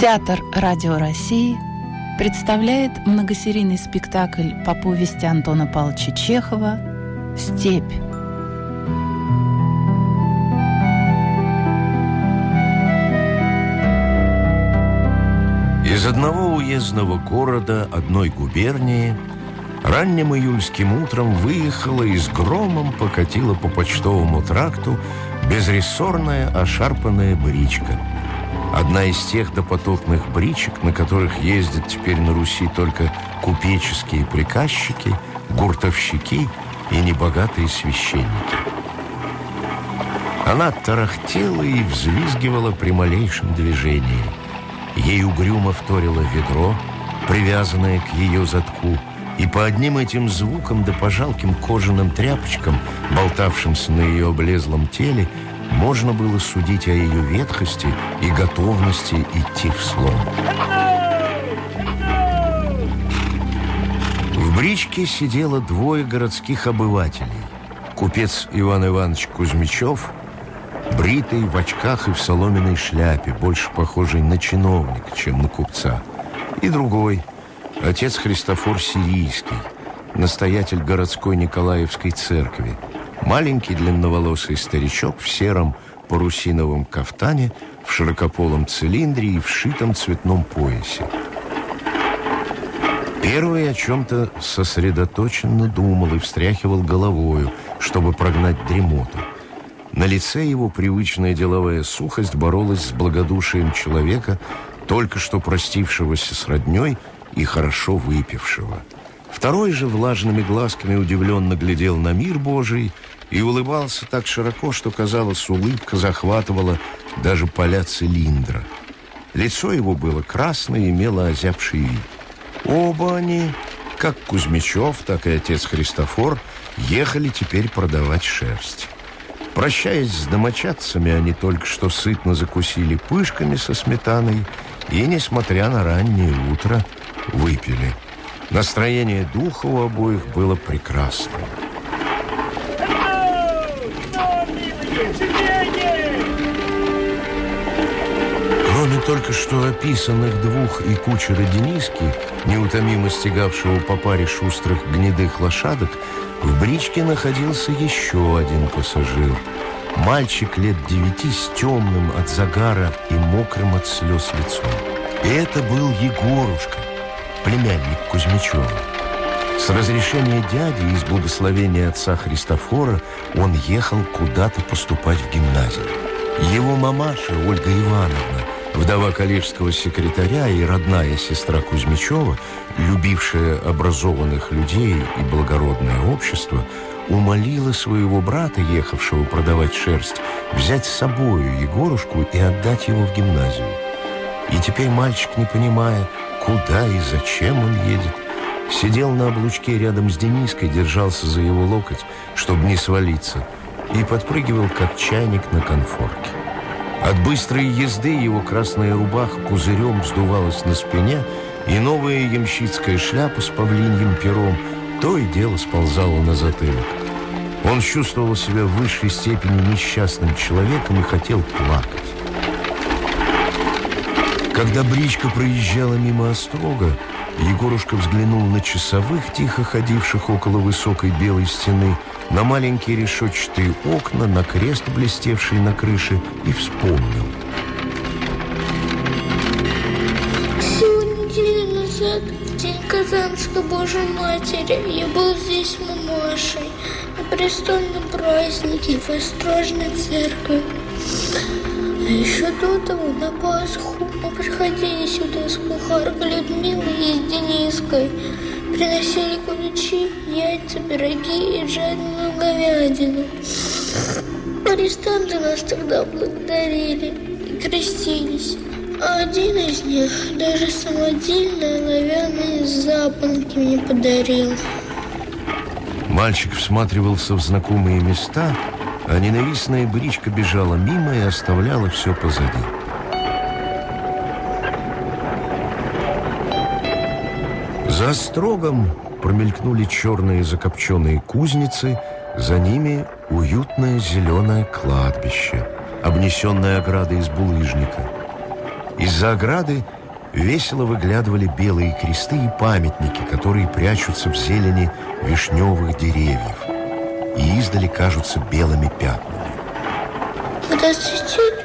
Театр «Радио России» представляет многосерийный спектакль по повести Антона Павловича Чехова «Степь». Из одного уездного города одной губернии ранним июльским утром выехала и с громом покатила по почтовому тракту безрессорная ошарпанная бричка – Одна из тех допотопных бричек, на которых ездят теперь на Руси только купеческие приказчики, гуртовщики и небогатые священники. Она тарахтела и взвизгивала при малейшем движении. Ей угрюмо вторило ведро, привязанное к ее задку, и по одним этим звукам да по жалким кожаным тряпочкам, болтавшимся на ее облезлом теле, можно было судить о ее ветхости и готовности идти в слом. В бричке сидело двое городских обывателей. Купец Иван Иванович Кузьмичев, бритый, в очках и в соломенной шляпе, больше похожий на чиновника, чем на купца. И другой, отец Христофор Сирийский, настоятель городской Николаевской церкви, Маленький длинноволосый старичок в сером парусиновом кафтане, в широкополом цилиндре и в шитом цветном поясе. Первый о чем-то сосредоточенно думал и встряхивал головою, чтобы прогнать дремоту. На лице его привычная деловая сухость боролась с благодушием человека, только что простившегося с родней и хорошо выпившего. Второй же влажными глазками удивленно глядел на мир Божий и улыбался так широко, что, казалось, улыбка захватывала даже поля цилиндра. Лицо его было красное и имело озябший вид. Оба они, как Кузьмичев, так и отец Христофор, ехали теперь продавать шерсть. Прощаясь с домочадцами, они только что сытно закусили пышками со сметаной и, несмотря на раннее утро, выпили. Настроение духа у обоих было прекрасное. Только что описанных двух и кучера Дениски, неутомимо стегавшего по паре шустрых гнедых лошадок, в бричке находился еще один пассажир. Мальчик лет девяти с темным от загара и мокрым от слез лицом. И это был Егорушка, племянник Кузьмичева. С разрешения дяди и с благословения отца Христофора он ехал куда-то поступать в гимназию. Его мамаша, Ольга Ивановна, вдова коллежского секретаря и родная сестра Кузьмичева, любившая образованных людей и благородное общество, умолила своего брата, ехавшего продавать шерсть, взять с собою Егорушку и отдать его в гимназию. И теперь мальчик, не понимая, куда и зачем он едет, сидел на облучке рядом с Дениской, держался за его локоть, чтобы не свалиться, и подпрыгивал, как чайник на конфорке. От быстрой езды его красная рубаха пузырем вздувалась на спине, и новая ямщицкая шляпа с павлиньим пером то и дело сползала на затылок. Он чувствовал себя в высшей степени несчастным человеком и хотел плакать. Когда бричка проезжала мимо Острога, Егорушка взглянул на часовых, тихо ходивших около высокой белой стены, на маленькие решетчатые окна, на крест, блестевший на крыше, и вспомнил. Всего неделю назад, день Казанской Божьей Матери, я был здесь мамашей на престольном празднике в Острожной церкви. А еще до того, на Пасху, мы приходили сюда с кухаркой Людмилой и с Дениской. Приносили куличи, яйца, пироги и жареную говядину. Арестанты нас тогда благодарили и крестились. А один из них даже самодельные оловянные запонки мне подарил. Мальчик всматривался в знакомые места – а ненавистная бричка бежала мимо и оставляла все позади. За строгом промелькнули черные закопченные кузницы, за ними уютное зеленое кладбище, обнесенное оградой из булыжника. Из-за ограды весело выглядывали белые кресты и памятники, которые прячутся в зелени вишневых деревьев и издали кажутся белыми пятнами. Вишня,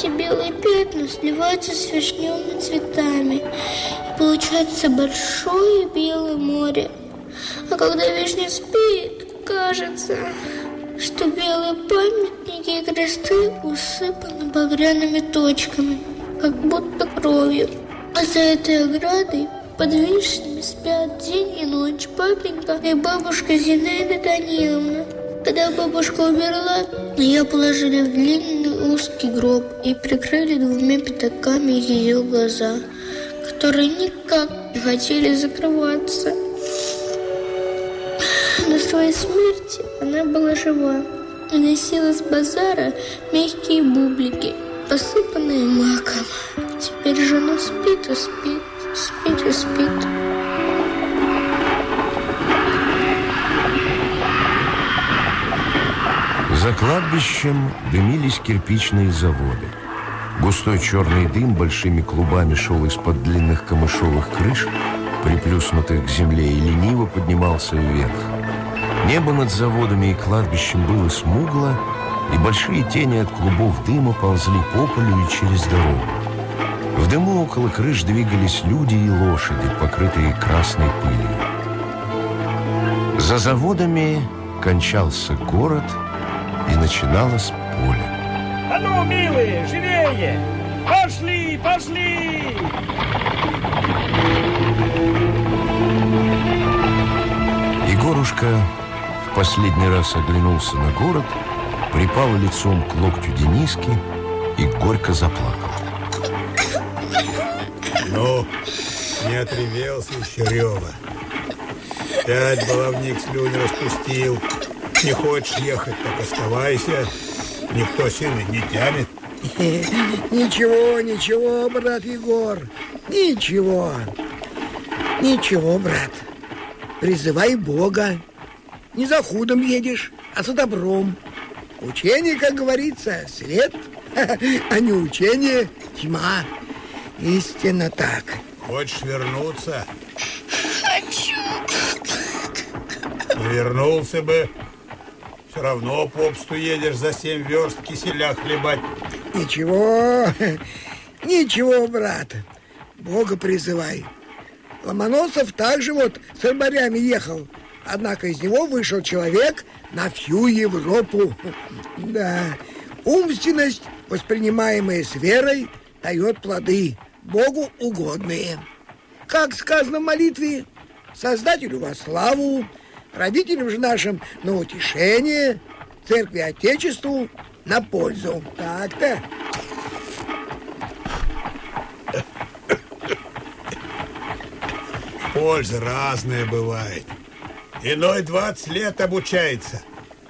эти белые пятна сливаются с вишневыми цветами, и получается большое белое море. А когда вишня спит, кажется, что белые памятники и кресты усыпаны багряными точками, как будто кровью. А за этой оградой под вишнями спят день и ночь папенька и бабушка Зинаида Даниловна. Когда бабушка умерла, ее положили в длинный узкий гроб и прикрыли двумя пятаками ее глаза, которые никак не хотели закрываться. До своей смерти она была жива и носила с базара мягкие бублики, посыпанные маком. Теперь жена спит и спит, спит и спит. За кладбищем дымились кирпичные заводы. Густой черный дым большими клубами шел из-под длинных камышовых крыш, приплюснутых к земле, и лениво поднимался вверх. Небо над заводами и кладбищем было смугло, и большие тени от клубов дыма ползли по полю и через дорогу. В дыму около крыш двигались люди и лошади, покрытые красной пылью. За заводами кончался город, и начиналось поле. А ну, милые, живее! Пошли, пошли! Егорушка в последний раз оглянулся на город, припал лицом к локтю Дениски и горько заплакал. Ну, не отревелся еще Рева. Пять баловник слюни распустил. Не хочешь ехать, так оставайся. Никто сильно не тянет. Ничего, ничего, брат Егор. Ничего. Ничего, брат. Призывай Бога. Не за худом едешь, а за добром. Учение, как говорится, свет, а не учение тьма. Истинно так. Хочешь вернуться? Хочу. Вернулся бы. Все равно попсту едешь за семь верст киселя хлебать. Ничего, ничего, брат. Бога призывай. Ломоносов также вот с рыбарями ехал. Однако из него вышел человек на всю Европу. Да, умственность, воспринимаемая с верой, дает плоды, Богу угодные. Как сказано в молитве, Создателю во славу, родителям же нашим на утешение, церкви Отечеству на пользу. Так-то. Польза разная бывает. Иной 20 лет обучается,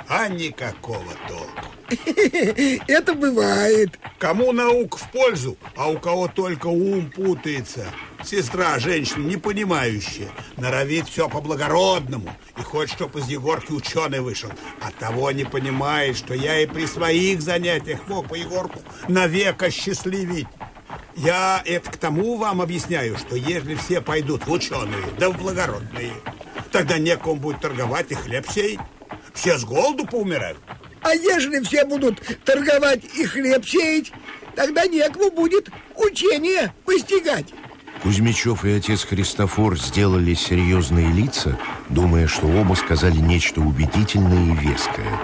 а никакого толку. Это бывает. Кому наука в пользу, а у кого только ум путается. Сестра, женщина, не понимающая, норовит все по-благородному и хочет, чтобы из Егорки ученый вышел. А того не понимает, что я и при своих занятиях мог по Егорку навека счастливить. Я это к тому вам объясняю, что если все пойдут в ученые, да в благородные, тогда некому будет торговать и хлеб сеять. Все с голоду поумирают. А ежели все будут торговать и хлеб сеять, тогда некому будет учение постигать. Кузьмичев и отец Христофор сделали серьезные лица, думая, что оба сказали нечто убедительное и веское.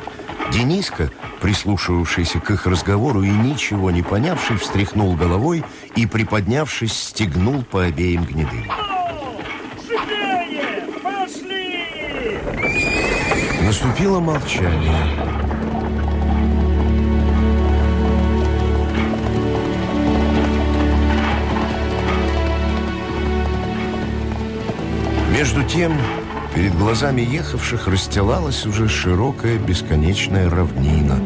Дениска, прислушивавшийся к их разговору и ничего не понявший, встряхнул головой и, приподнявшись, стегнул по обеим гнедым. Наступило молчание. Между тем, перед глазами ехавших расстилалась уже широкая бесконечная равнина,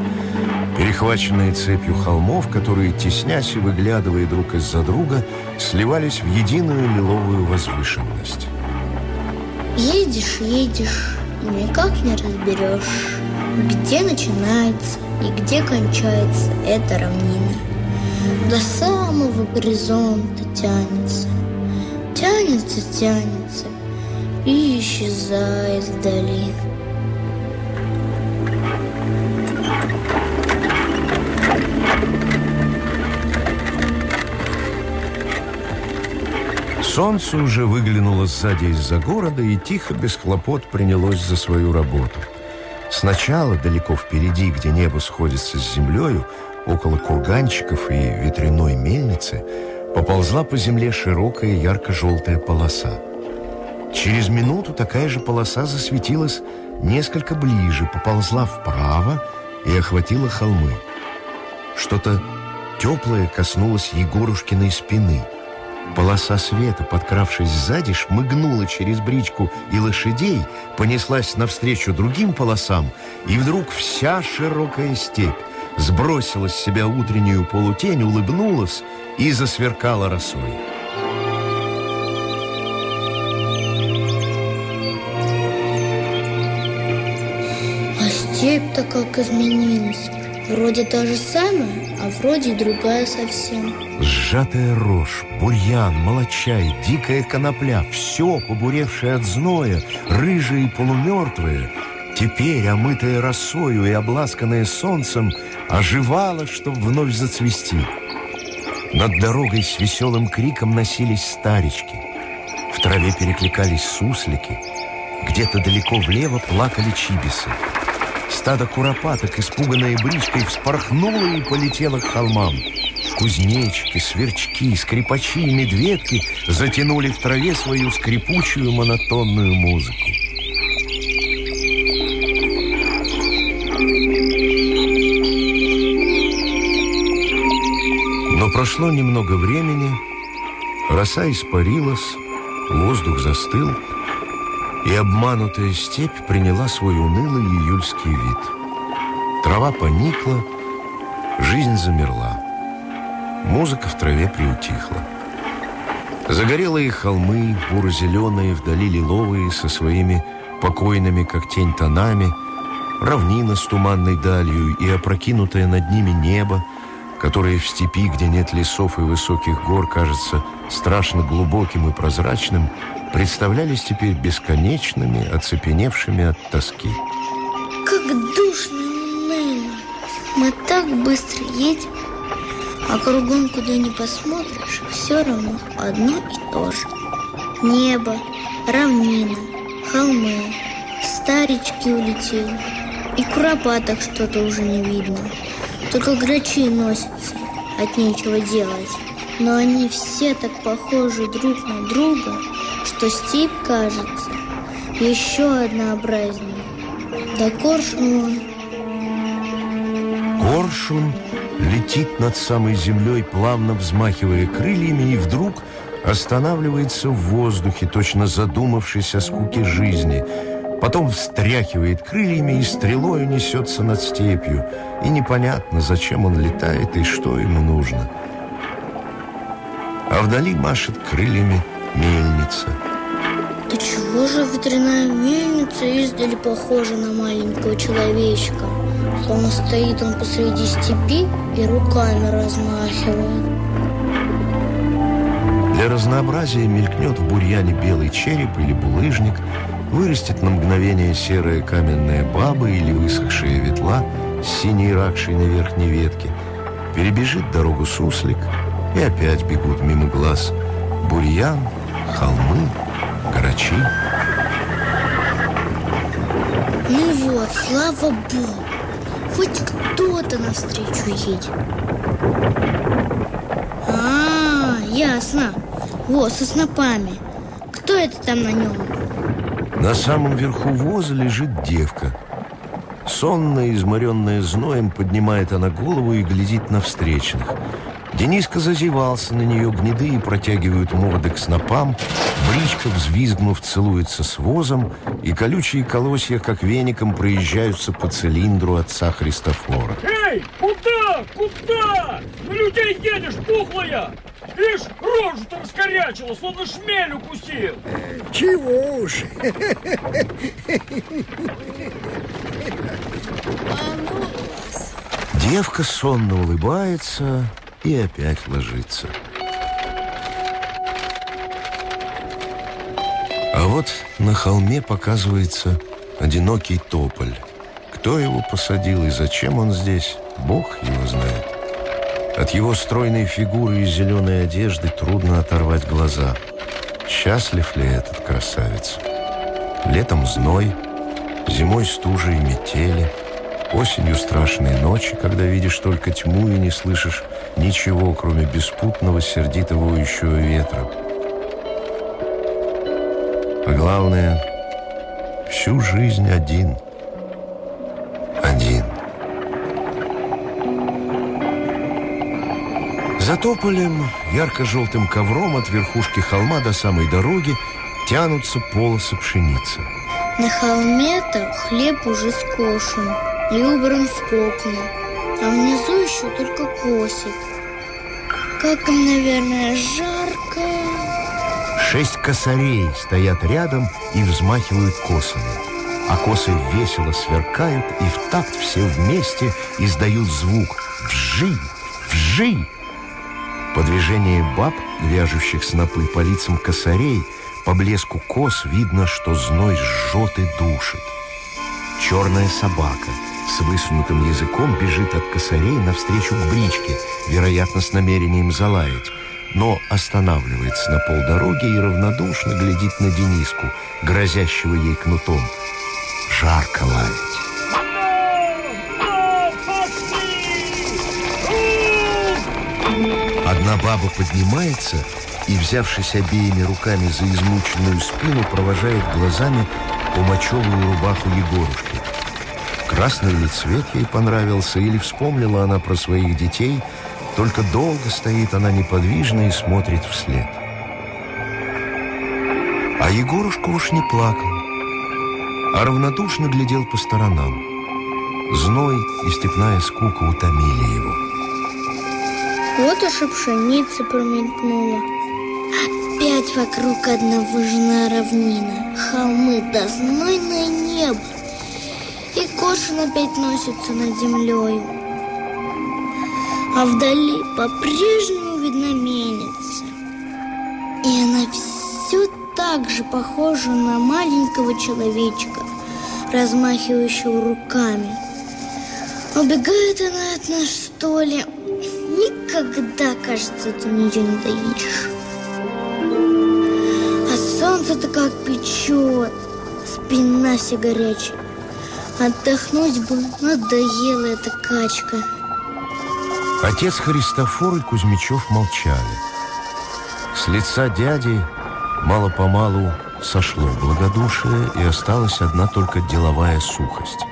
перехваченная цепью холмов, которые, теснясь и выглядывая друг из-за друга, сливались в единую лиловую возвышенность. Едешь, едешь, никак не разберешь, где начинается и где кончается эта равнина. До самого горизонта тянется, тянется, тянется и исчезает вдали. Солнце уже выглянуло сзади из-за города и тихо, без хлопот, принялось за свою работу. Сначала, далеко впереди, где небо сходится с землею, около курганчиков и ветряной мельницы, поползла по земле широкая ярко-желтая полоса. Через минуту такая же полоса засветилась несколько ближе, поползла вправо и охватила холмы. Что-то теплое коснулось Егорушкиной спины – Полоса света, подкравшись сзади, шмыгнула через бричку и лошадей, понеслась навстречу другим полосам, и вдруг вся широкая степь сбросила с себя утреннюю полутень, улыбнулась и засверкала росой. Степь-то как изменилась. Вроде та же самая, а вроде другая совсем. Сжатая рожь, бурьян, молочай, дикая конопля, все, побуревшее от зноя, рыжее и полумертвое, теперь, омытое росою и обласканное солнцем, оживало, чтобы вновь зацвести. Над дорогой с веселым криком носились старички. В траве перекликались суслики. Где-то далеко влево плакали чибисы. Стадо куропаток, испуганное бричкой, вспорхнуло и полетело к холмам. Кузнечики, сверчки, скрипачи и медведки затянули в траве свою скрипучую монотонную музыку. Но прошло немного времени, роса испарилась, воздух застыл, и обманутая степь приняла свой унылый июльский вид. Трава поникла, жизнь замерла. Музыка в траве приутихла. Загорелые холмы, буро-зеленые, вдали лиловые, со своими покойными, как тень, тонами, равнина с туманной далью и опрокинутое над ними небо, которое в степи, где нет лесов и высоких гор, кажется страшно глубоким и прозрачным, представлялись теперь бесконечными, оцепеневшими от тоски. Как душно уныло. Мы так быстро едем, а кругом, куда не посмотришь, все равно одно и то же. Небо, равнина, холмы, старички улетели. И куропаток что-то уже не видно. Только грачи носятся, от нечего делать. Но они все так похожи друг на друга, что степь кажется еще однообразнее. Да коршун. Коршун летит над самой землей, плавно взмахивая крыльями, и вдруг останавливается в воздухе, точно задумавшись о скуке жизни. Потом встряхивает крыльями и стрелой несется над степью. И непонятно, зачем он летает и что ему нужно. А вдали машет крыльями мельница. Же ветряная мельница издали похожа на маленького человечка? Словно стоит он посреди степи и руками размахивает. Для разнообразия мелькнет в бурьяне белый череп или булыжник, вырастет на мгновение серая каменная баба или высохшая ветла с синей ракшей на верхней ветке, перебежит дорогу суслик, и опять бегут мимо глаз бурьян, холмы, грачи. Ну вот, слава богу, хоть кто-то навстречу едет. А, ясно. Вот, со снопами. Кто это там на нем? На самом верху воза лежит девка. Сонная, изморенная зноем, поднимает она голову и глядит на встречных. Дениска зазевался на нее, гнедые протягивают морды к снопам, бричка, взвизгнув, целуется с возом, и колючие колосья, как веником, проезжаются по цилиндру отца Христофора. Эй, куда? Куда? На людей едешь, пухлая! Ишь, рожу-то раскорячила, словно шмель укусил. Чего уж. Девка сонно улыбается и опять ложится. А вот на холме показывается одинокий тополь. Кто его посадил и зачем он здесь, Бог его знает. От его стройной фигуры и зеленой одежды трудно оторвать глаза. Счастлив ли этот красавец? Летом зной, зимой стужи и метели, осенью страшные ночи, когда видишь только тьму и не слышишь ничего, кроме беспутного, сердито воющего ветра. А главное, всю жизнь один. Один. За тополем, ярко-желтым ковром от верхушки холма до самой дороги тянутся полосы пшеницы. На холме-то хлеб уже скошен и убран в кокны, а внизу еще только косит. Как им, наверное, жарко. Шесть косарей стоят рядом и взмахивают косами. А косы весело сверкают, и в такт все вместе издают звук «Вжи! Вжи!». По движению баб, вяжущих снопы по лицам косарей, по блеску кос видно, что зной жжет и душит. Черная собака с высунутым языком бежит от косарей навстречу к бричке, вероятно, с намерением залаять, но останавливается на полдороги и равнодушно глядит на Дениску, грозящего ей кнутом. Жарко лаять. Одна баба поднимается и, взявшись обеими руками за измученную спину, провожает глазами помочевую рубаху Егорушки. Красный ли цвет ей понравился, или вспомнила она про своих детей, только долго стоит она неподвижно и смотрит вслед. А Егорушка уж не плакал, а равнодушно глядел по сторонам. Зной и степная скука утомили его. Вот уж и пшеница промелькнула. Опять вокруг одна выжженная равнина, холмы да знойное небо. И кошин опять носится над землею. А вдали по-прежнему видна мельница. И она все так же похожа на маленького человечка, размахивающего руками. Убегает она от нас, что ли? Никогда, кажется, ты ничего не доедешь. А солнце-то как печет, спина вся горячая. Отдохнуть бы, надоела эта качка. Отец Христофор и Кузьмичев молчали. С лица дяди мало-помалу сошло благодушие, и осталась одна только деловая сухость.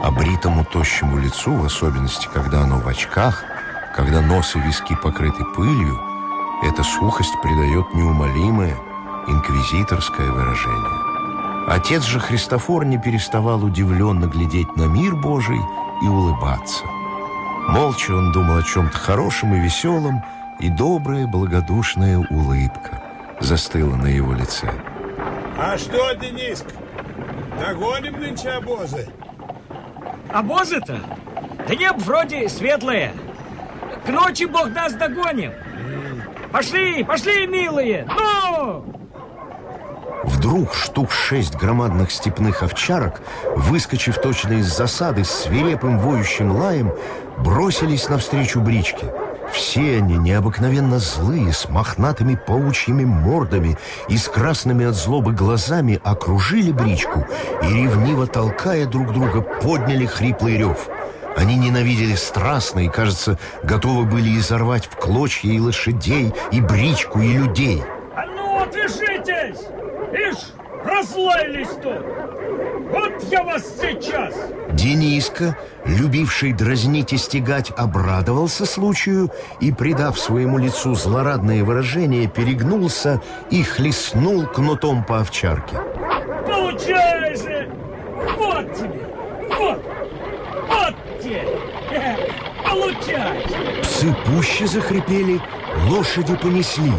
А бритому тощему лицу, в особенности, когда оно в очках, когда нос и виски покрыты пылью, эта сухость придает неумолимое инквизиторское выражение. Отец же Христофор не переставал удивленно глядеть на мир Божий и улыбаться. Молча он думал о чем-то хорошем и веселом, и добрая, благодушная улыбка застыла на его лице. А что, Дениска, догоним нынче обозы? Обозы-то? Да нет, вроде светлые. К ночи Бог нас догоним. Пошли, пошли, милые! Ну! Вдруг штук шесть громадных степных овчарок, выскочив точно из засады с свирепым воющим лаем, бросились навстречу бричке. Все они необыкновенно злые, с мохнатыми паучьими мордами и с красными от злобы глазами окружили бричку и, ревниво толкая друг друга, подняли хриплый рев. Они ненавидели страстно и, кажется, готовы были изорвать в клочья и лошадей, и бричку, и людей. А ну, отвяжитесь! Ишь, разлаялись тут! Вот я вас сейчас! Дениска, любивший дразнить и стегать, обрадовался случаю и, придав своему лицу злорадное выражение, перегнулся и хлестнул кнутом по овчарке. Получай же! Вот тебе! Вот! Вот тебе! Получай! Псы пуще захрипели, лошади понесли.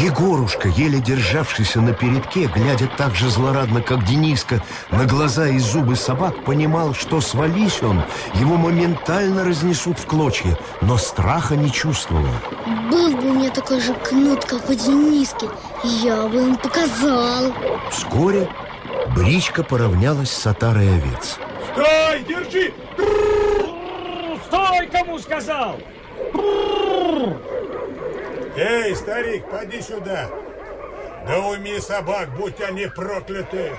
Егорушка, еле державшийся на передке, глядя так же злорадно, как Дениска, на глаза и зубы собак, понимал, что свались он, его моментально разнесут в клочья, но страха не чувствовал. Был бы у меня такой же кнут, как у Дениски, я бы им показал. Вскоре бричка поравнялась с отарой овец. Стой, держи! Стой, кому сказал! Эй, старик, поди сюда. Да уйми собак, будь они прокляты.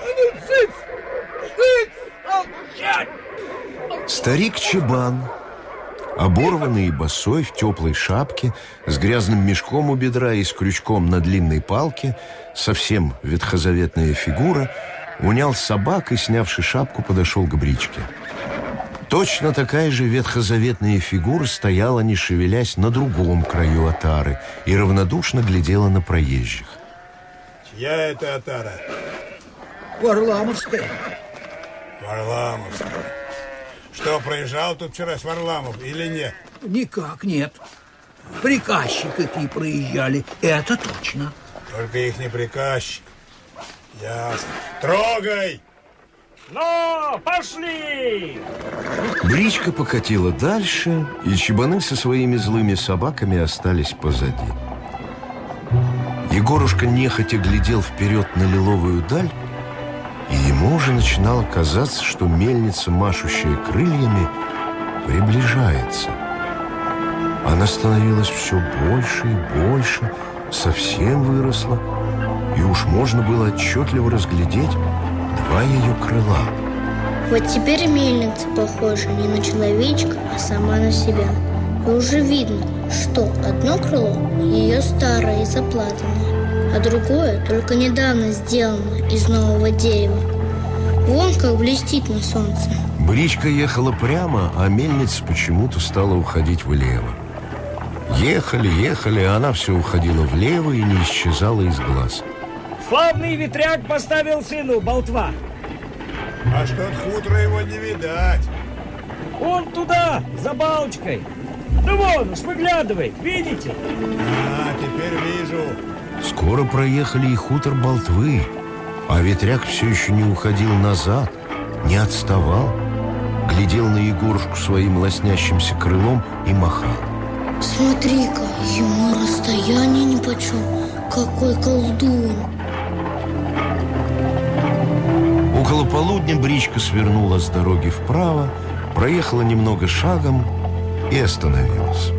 Старик Чебан, оборванный и босой, в теплой шапке, с грязным мешком у бедра и с крючком на длинной палке, совсем ветхозаветная фигура, унял собак и, снявши шапку, подошел к бричке. Точно такая же ветхозаветная фигура стояла, не шевелясь, на другом краю отары и равнодушно глядела на проезжих. Чья это отара? Варламовская. Варламовская. Что, проезжал тут вчера с Варламов или нет? Никак нет. Приказчики какие проезжали, это точно. Только их не приказчик. Ясно. Трогай! Ну, пошли! Бричка покатила дальше, и чебаны со своими злыми собаками остались позади. Егорушка нехотя глядел вперед на лиловую даль, и ему уже начинало казаться, что мельница, машущая крыльями, приближается. Она становилась все больше и больше, совсем выросла, и уж можно было отчетливо разглядеть два ее крыла. Вот теперь мельница похожа не на человечка, а сама на себя. И уже видно, что одно крыло ее старое и заплатанное, а другое только недавно сделано из нового дерева. Вон как блестит на солнце. Бричка ехала прямо, а мельница почему-то стала уходить влево. Ехали, ехали, а она все уходила влево и не исчезала из глаз. Славный ветряк поставил сыну болтва. А что от хутора его не видать. Он туда, за балочкой. Да вон уж, выглядывай, видите? А, теперь вижу. Скоро проехали и хутор Болтвы, а ветряк все еще не уходил назад, не отставал, глядел на Егорушку своим лоснящимся крылом и махал. Смотри-ка, ему расстояние нипочем. Какой колдун. Полудня бричка свернула с дороги вправо, проехала немного шагом и остановилась.